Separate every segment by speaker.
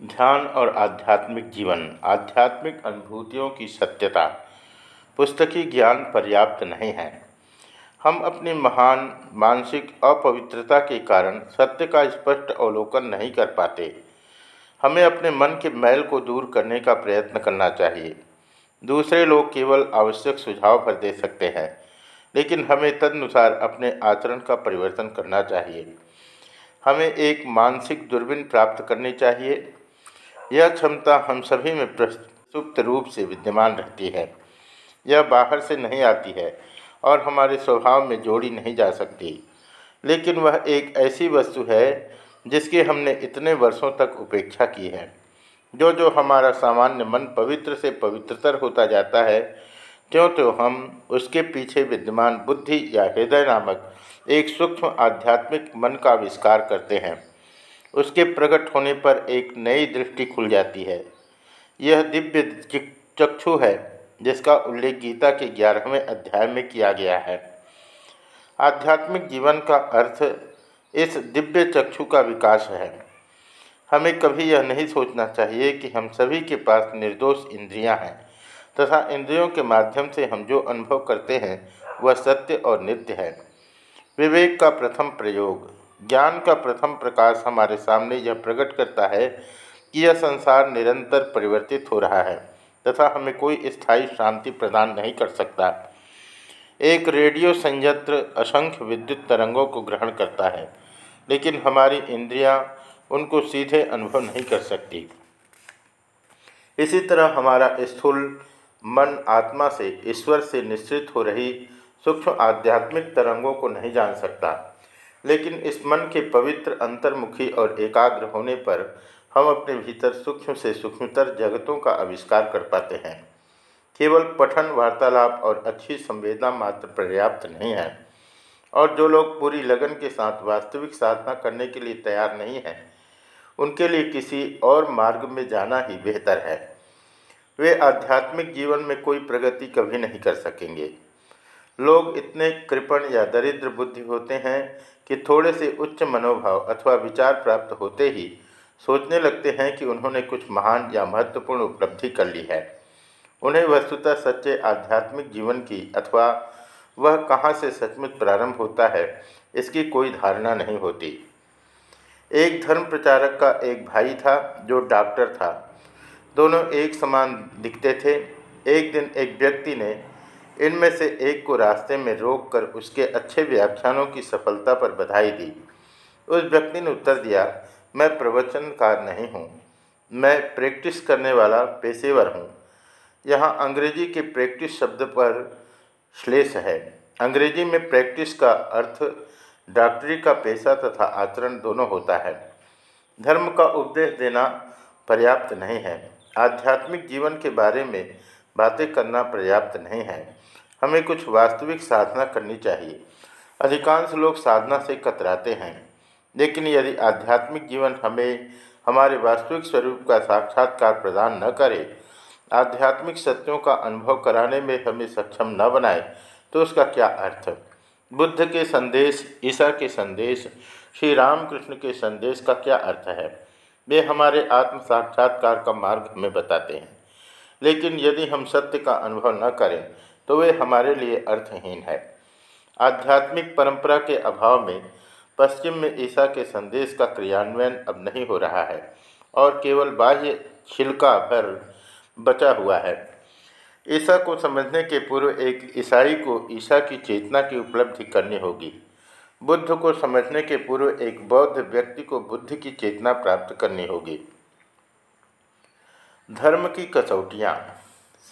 Speaker 1: ध्यान और आध्यात्मिक जीवन, आध्यात्मिक अनुभूतियों की सत्यता, पुस्तकी ज्ञान पर्याप्त नहीं है। हम अपनी महान, मानसिक अपवित्रता के कारण सत्य का स्पष्ट अवलोकन नहीं कर पाते। हमें अपने मन के मैल को दूर करने का प्रयत्न करना चाहिए। दूसरे लोग केवल आवश्यक सुझाव पर दे सकते हैं, लेकिन हमें तदनुसार अपने आचरण का परिवर्तन करना चाहिए। हमें एक मानसिक दूरबीन प्राप्त करनी चाहिए यह क्षमता हम सभी में प्रसुप्त रूप से विद्यमान रहती है। यह बाहर से नहीं आती है और हमारे स्वभाव में जोड़ी नहीं जा सकती। लेकिन वह एक ऐसी वस्तु है जिसकी हमने इतने वर्षों तक उपेक्षा की है। जो जो हमारा सामान्य मन पवित्र से पवित्रतर होता जाता है क्यों त्यों हम उसके पीछे विद्यमान बुद्धि या हृदय नामक एक सूक्ष्म आध्यात्मिक मन का आविष्कार करते हैं। उसके प्रकट होने पर एक नई दृष्टि खुल जाती है। यह दिव्य चक्षु है, जिसका उल्लेख गीता के ग्यारहवें अध्याय में किया गया है। आध्यात्मिक जीवन का अर्थ इस दिव्य चक्षु का विकास है। हमें कभी यह नहीं सोचना चाहिए कि हम सभी के पास निर्दोष इंद्रियाँ हैं, तथा इंद्रियों के माध्यम से हम जो अनुभव करते हैं, वह सत्य और नित्य है। विवेक का प्रथम प्रयोग। ज्ञान का प्रथम प्रकाश हमारे सामने यह प्रकट करता है कि यह संसार निरंतर परिवर्तित हो रहा है, तथा हमें कोई स्थायी शांति प्रदान नहीं कर सकता। एक रेडियो संयंत्र असंख्य विद्युत तरंगों को ग्रहण करता है, लेकिन हमारी इंद्रियाँ उनको सीधे अनुभव नहीं कर सकती। इसी तरह हमारा स्थूल मन आत्मा से ईश्वर से निश्चित हो रही सूक्ष्म आध्यात्मिक तरंगों को नहीं जान सकता। लेकिन इस मन के पवित्र अंतर्मुखी और एकाग्र होने पर हम अपने भीतर सूक्ष्म से सूक्ष्मतर जगतों का आविष्कार कर पाते हैं। केवल पठन, वार्तालाप और अच्छी संवेदना मात्र पर्याप्त नहीं है। और जो लोग पूरी लगन के साथ वास्तविक साधना करने के लिए तैयार नहीं हैं, उनके लिए किसी और मार्ग में जाना ही बेहतर है। वे आध्यात्मिक जीवन में कोई प्रगति कभी नहीं कर सकेंगे। लोग इतने कृपण या दरिद्र बुद्धि होते हैं कि थोड़े से उच्च मनोभाव अथवा विचार प्राप्त होते ही सोचने लगते हैं कि उन्होंने कुछ महान या महत्वपूर्ण उपलब्धि कर ली है। उन्हें वस्तुतः सच्चे आध्यात्मिक जीवन की अथवा वह कहाँ से सचमुच प्रारंभ होता है, इसकी कोई धारणा नहीं होती। एक धर्म प्रचारक का एक भाई था जो डॉक्टर था। दोनों एक समान दिखते थे। एक दिन एक व्यक्ति ने इनमें से एक को रास्ते में रोककर उसके अच्छे व्याख्यानों की सफलता पर बधाई दी। उस व्यक्ति ने उत्तर दिया, मैं प्रवचनकार नहीं हूँ। मैं प्रैक्टिस करने वाला पेशेवर हूँ। यहाँ अंग्रेज़ी के प्रैक्टिस शब्द पर श्लेष है। अंग्रेज़ी में प्रैक्टिस का अर्थ डॉक्टरी का पेशा तथा आचरण दोनों होता है। धर्म का उपदेश देना पर्याप्त नहीं है। आध्यात्मिक जीवन के बारे में बातें करना पर्याप्त नहीं है। हमें कुछ वास्तविक साधना करनी चाहिए। अधिकांश लोग साधना से कतराते हैं, लेकिन यदि आध्यात्मिक जीवन हमें हमारे वास्तविक स्वरूप का साक्षात्कार प्रदान न करे, आध्यात्मिक सत्यों का अनुभव कराने में हमें सक्षम न बनाए तो उसका क्या अर्थ? बुद्ध के संदेश, ईसा के संदेश श्री रामकृष्ण के संदेश का क्या अर्थ है? वे हमारे आत्म साक्षात्कार का मार्ग हमें बताते हैं। लेकिन यदि हम सत्य का अनुभव न करें तो वे हमारे लिए अर्थहीन है। आध्यात्मिक परंपरा के अभाव में पश्चिम में ईसा के संदेश का क्रियान्वयन अब नहीं हो रहा है और केवल बाह्य छिलका भर बचा हुआ है। ईसा को समझने के पूर्व एक ईसाई को ईसा की चेतना की उपलब्धि करनी होगी। बुद्ध को समझने के पूर्व एक बौद्ध व्यक्ति को बुद्ध की चेतना प्राप्त करनी होगी। धर्म की कसौटियाँ।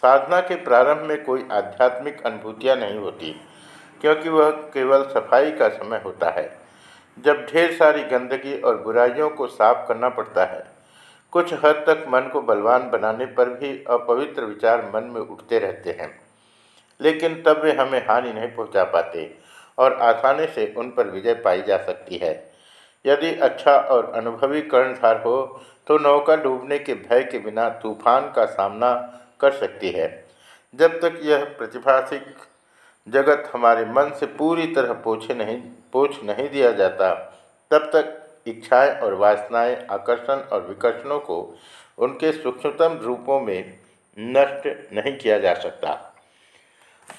Speaker 1: साधना के प्रारंभ में कोई आध्यात्मिक अनुभूतियाँ नहीं होती, क्योंकि वह केवल सफ़ाई का समय होता है। जब ढेर सारी गंदगी और बुराइयों को साफ़ करना पड़ता है, कुछ हद तक मन को बलवान बनाने पर भी अपवित्र विचार मन में उठते रहते हैं। लेकिन तब वे हमें हानि नहीं पहुँचा पाते और आसानी से उन पर विजय पाई जा सकती है। यदि अच्छा और अनुभवी कर्णधार हो तो नौका डूबने के भय के बिना तूफ़ान का सामना कर सकती है। जब तक यह प्रतिभाषिक जगत हमारे मन से पूरी तरह पोछे नहीं, पोछ नहीं दिया जाता, तब तक इच्छाएँ और वासनाएँ, आकर्षण और विकर्षणों को उनके सूक्ष्मतम रूपों में नष्ट नहीं किया जा सकता।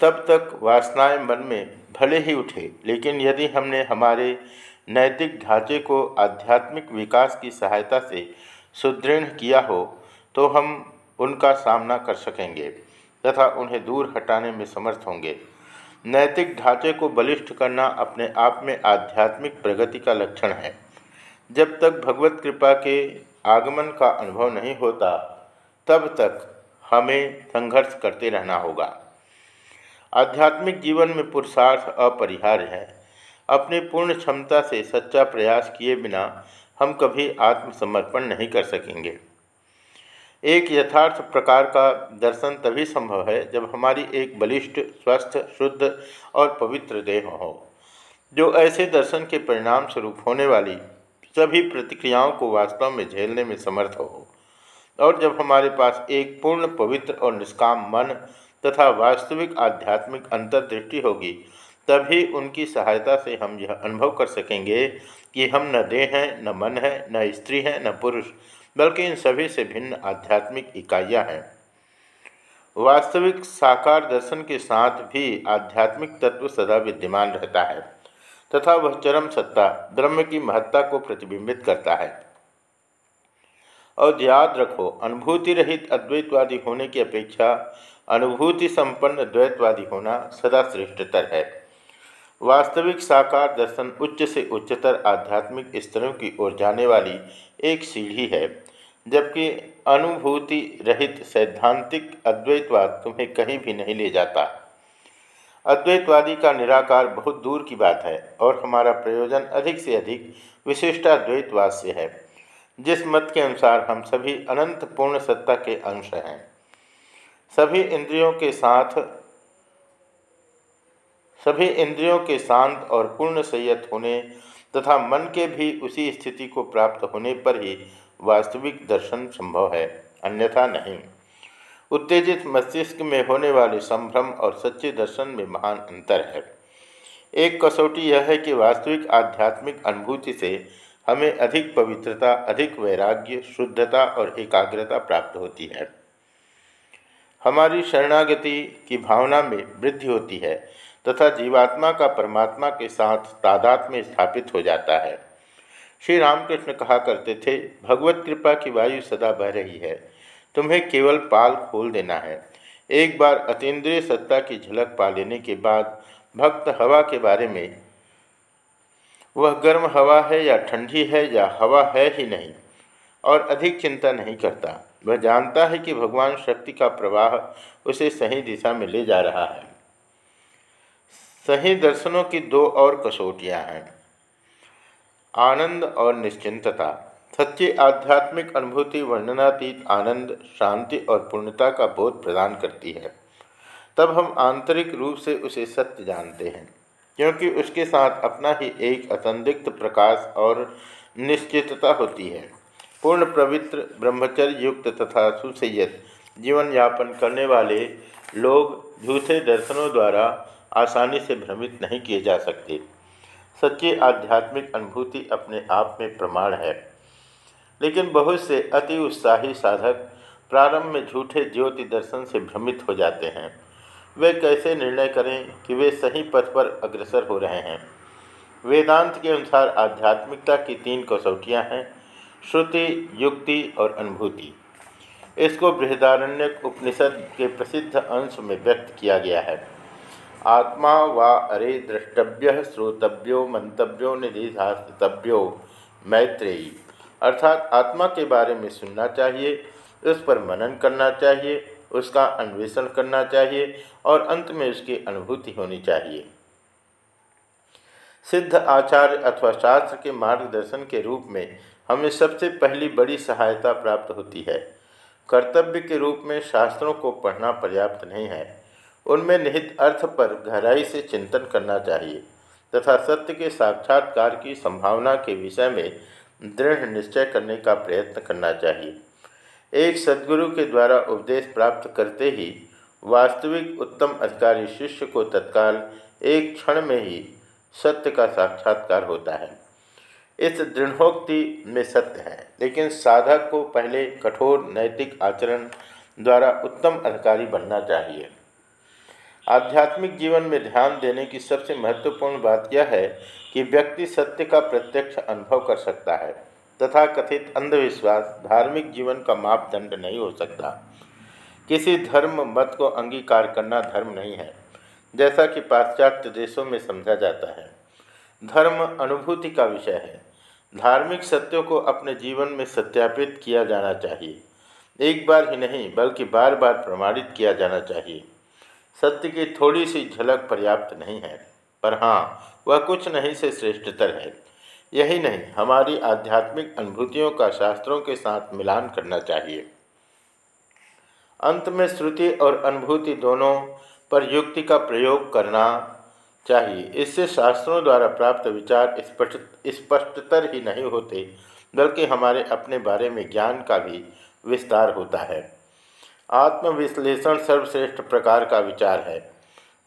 Speaker 1: तब तक वासनाएँ मन में भले ही उठे, लेकिन यदि हमने हमारे नैतिक ढांचे को आध्यात्मिक विकास की सहायता से सुदृढ़ किया हो तो हम उनका सामना कर सकेंगे तथा उन्हें दूर हटाने में समर्थ होंगे। नैतिक ढांचे को बलिष्ठ करना अपने आप में आध्यात्मिक प्रगति का लक्षण है। जब तक भगवत कृपा के आगमन का अनुभव नहीं होता, तब तक हमें संघर्ष करते रहना होगा। आध्यात्मिक जीवन में पुरुषार्थ अपरिहार्य है। अपनी पूर्ण क्षमता से सच्चा प्रयास किए बिना हम कभी आत्मसमर्पण नहीं कर सकेंगे। एक यथार्थ प्रकार का दर्शन तभी संभव है जब हमारी एक बलिष्ठ, स्वस्थ, शुद्ध और पवित्र देह हो। जो ऐसे दर्शन के परिणाम स्वरूप होने वाली सभी प्रतिक्रियाओं को वास्तव में झेलने में समर्थ हो और जब हमारे पास एक पूर्ण, पवित्र और निष्काम मन तथा वास्तविक आध्यात्मिक अंतर्दृष्टि होगी, तभी उनकी सहायता से हम यह अनुभव कर सकेंगे कि हम न देह हैं, न मन है, न स्त्री हैं, न पुरुष। बल्कि इन सभी से भिन्न आध्यात्मिक इकाइयाँ हैं। वास्तविक साकार दर्शन के साथ भी आध्यात्मिक तत्व सदा विद्यमान रहता है, तथा वह चरम सत्ता, ब्रह्म की महत्ता को प्रतिबिंबित करता है। और याद रखो, अनुभूति रहित अद्वैतवादी होने की अपेक्षा अनुभूति संपन्न द्वैतवादी होना सदा श्रेष्ठतर है। वास्तविक साकार दर्शन उच्च से उच्चतर आध्यात्मिक स्तरों की ओर जाने वाली एक सीढ़ी है, जबकि अनुभूति रहित सैद्धांतिक अद्वैतवाद तुम्हें कहीं भी नहीं ले जाता। अद्वैतवादी का निराकार बहुत दूर की बात है और हमारा प्रयोजन अधिक से अधिक विशिष्टाद्वैतवाद से है, जिस मत के अनुसार हम सभी अनंत पूर्ण सत्ता के अंश हैं। सभी इंद्रियों के साथ सभी इंद्रियों के शांत और पूर्ण संयत होने तथा मन के भी उसी स्थिति को प्राप्त होने पर ही वास्तविक दर्शन संभव है, अन्यथा नहीं। उत्तेजित मस्तिष्क में होने वाले संभ्रम और सच्चे दर्शन में महान अंतर है। एक कसौटी यह है कि वास्तविक आध्यात्मिक अनुभूति से हमें अधिक पवित्रता, अधिक वैराग्य, शुद्धता और एकाग्रता प्राप्त होती है। हमारी शरणागति की भावना में वृद्धि होती है तथा जीवात्मा का परमात्मा के साथ तादात में स्थापित हो जाता है। श्री रामकृष्ण कहा करते थे, भगवत कृपा की वायु सदा बह रही है। तुम्हें केवल पाल खोल देना है। एक बार अतीन्द्रिय सत्ता की झलक पा लेने के बाद भक्त हवा के बारे में, वह गर्म हवा है या ठंडी है या हवा है ही नहीं, और अधिक चिंता नहीं करता। वह जानता है कि भगवान शक्ति का प्रवाह उसे सही दिशा में ले जा रहा है। सही दर्शनों की दो और कसौटियाँ हैं। आनंद और निश्चिंतता। सच्ची आध्यात्मिक अनुभूति वर्णनातीत आनंद, शांति और पूर्णता का बोध प्रदान करती है। तब हम आंतरिक रूप से उसे सत्य जानते हैं, क्योंकि उसके साथ अपना ही एक असंदिग्ध प्रकाश और निश्चितता होती है। पूर्ण पवित्र, ब्रह्मचर्य युक्त तथा सुसैयत जीवन यापन करने वाले लोग झूठे दर्शनों द्वारा आसानी से भ्रमित नहीं किए जा सकते। सच्ची आध्यात्मिक अनुभूति अपने आप में प्रमाण है। लेकिन बहुत से अति उत्साही साधक प्रारंभ में झूठे ज्योति दर्शन से भ्रमित हो जाते हैं। वे कैसे निर्णय करें कि वे सही पथ पर अग्रसर हो रहे हैं? वेदांत के अनुसार आध्यात्मिकता की तीन कसौटियाँ हैं, श्रुति, युक्ति और अनुभूति। इसको बृहदारण्य उपनिषद के प्रसिद्ध अंश में व्यक्त किया गया है। आत्मा वा अरे द्रष्टव्य, श्रोतव्यो, मंतव्यो निधिधास्तव्यो मैत्रेयी। अर्थात आत्मा के बारे में सुनना चाहिए, उस पर मनन करना चाहिए, उसका अन्वेषण करना चाहिए और अंत में उसकी अनुभूति होनी चाहिए। सिद्ध आचार्य अथवा शास्त्र के मार्गदर्शन के रूप में हमें सबसे पहली बड़ी सहायता प्राप्त होती है। कर्तव्य के रूप में शास्त्रों को पढ़ना पर्याप्त नहीं है। उनमें निहित अर्थ पर गहराई से चिंतन करना चाहिए तथा सत्य के साक्षात्कार की संभावना के विषय में दृढ़ निश्चय करने का प्रयत्न करना चाहिए। एक सदगुरु के द्वारा उपदेश प्राप्त करते ही वास्तविक उत्तम अधिकारी शिष्य को तत्काल एक क्षण में ही सत्य का साक्षात्कार होता है। इस दृढ़ोक्ति में सत्य है, लेकिन साधक को पहले कठोर नैतिक आचरण द्वारा उत्तम अधिकारी बनना चाहिए। आध्यात्मिक जीवन में ध्यान देने की सबसे महत्वपूर्ण बात यह है कि व्यक्ति सत्य का प्रत्यक्ष अनुभव कर सकता है, तथा कथित अंधविश्वास धार्मिक जीवन का मापदंड नहीं हो सकता। किसी धर्म मत को अंगीकार करना धर्म नहीं है, जैसा कि पाश्चात्य देशों में समझा जाता है। धर्म अनुभूति का विषय है। धार्मिक सत्यों को अपने जीवन में सत्यापित किया जाना चाहिए। एक बार ही नहीं, बल्कि बार बार प्रमाणित किया जाना चाहिए। सत्य की थोड़ी सी झलक पर्याप्त नहीं है, पर हाँ वह कुछ नहीं से श्रेष्ठतर है। यही नहीं, हमारी आध्यात्मिक अनुभूतियों का शास्त्रों के साथ मिलान करना चाहिए। अंत में श्रुति और अनुभूति दोनों पर युक्ति का प्रयोग करना चाहिए। इससे शास्त्रों द्वारा प्राप्त विचार स्पष्ट, स्पष्टतर ही नहीं होते, बल्कि हमारे अपने बारे में ज्ञान का भी विस्तार होता है। आत्मविश्लेषण सर्वश्रेष्ठ प्रकार का विचार है।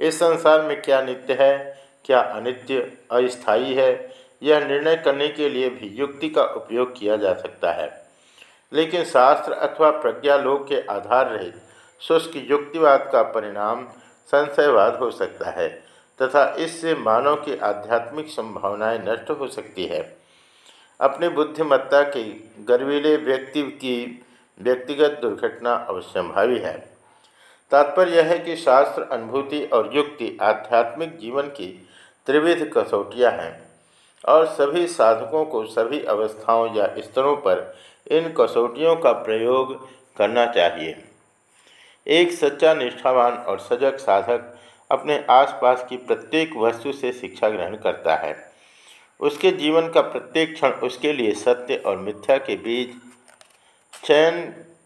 Speaker 1: इस संसार में क्या नित्य है, क्या अनित्य, अस्थायी है, यह निर्णय करने के लिए भी युक्ति का उपयोग किया जा सकता है। लेकिन शास्त्र अथवा प्रज्ञालोक के आधार रहित शुष्क युक्तिवाद का परिणाम संशयवाद हो सकता है तथा इससे मानव की आध्यात्मिक संभावनाएँ नष्ट हो सकती है। अपनी बुद्धिमत्ता के, गर्वीले व्यक्ति की व्यक्तिगत दुर्घटना अवश्यंभावी है। तात्पर्य यह है कि शास्त्र, अनुभूति और युक्ति आध्यात्मिक जीवन की त्रिविध कसौटियाँ हैं और सभी साधकों को सभी अवस्थाओं या स्तरों पर इन कसौटियों का प्रयोग करना चाहिए। एक सच्चा निष्ठावान और सजग साधक अपने आसपास की प्रत्येक वस्तु से शिक्षा ग्रहण करता है। उसके जीवन का प्रत्येक क्षण उसके लिए सत्य और मिथ्या के बीच चयन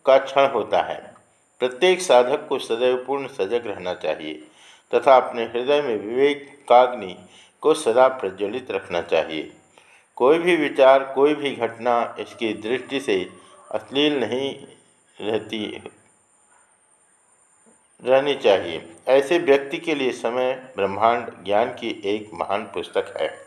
Speaker 1: का क्षण होता है। प्रत्येक साधक को सदैव पूर्ण सजग रहना चाहिए तथा अपने हृदय में विवेक काग्नि को सदा प्रज्वलित रखना चाहिए। कोई भी विचार, कोई भी घटना इसकी दृष्टि से अश्लील नहीं रहती, रहनी चाहिए। ऐसे व्यक्ति के लिए समय ब्रह्मांड ज्ञान की एक महान पुस्तक है।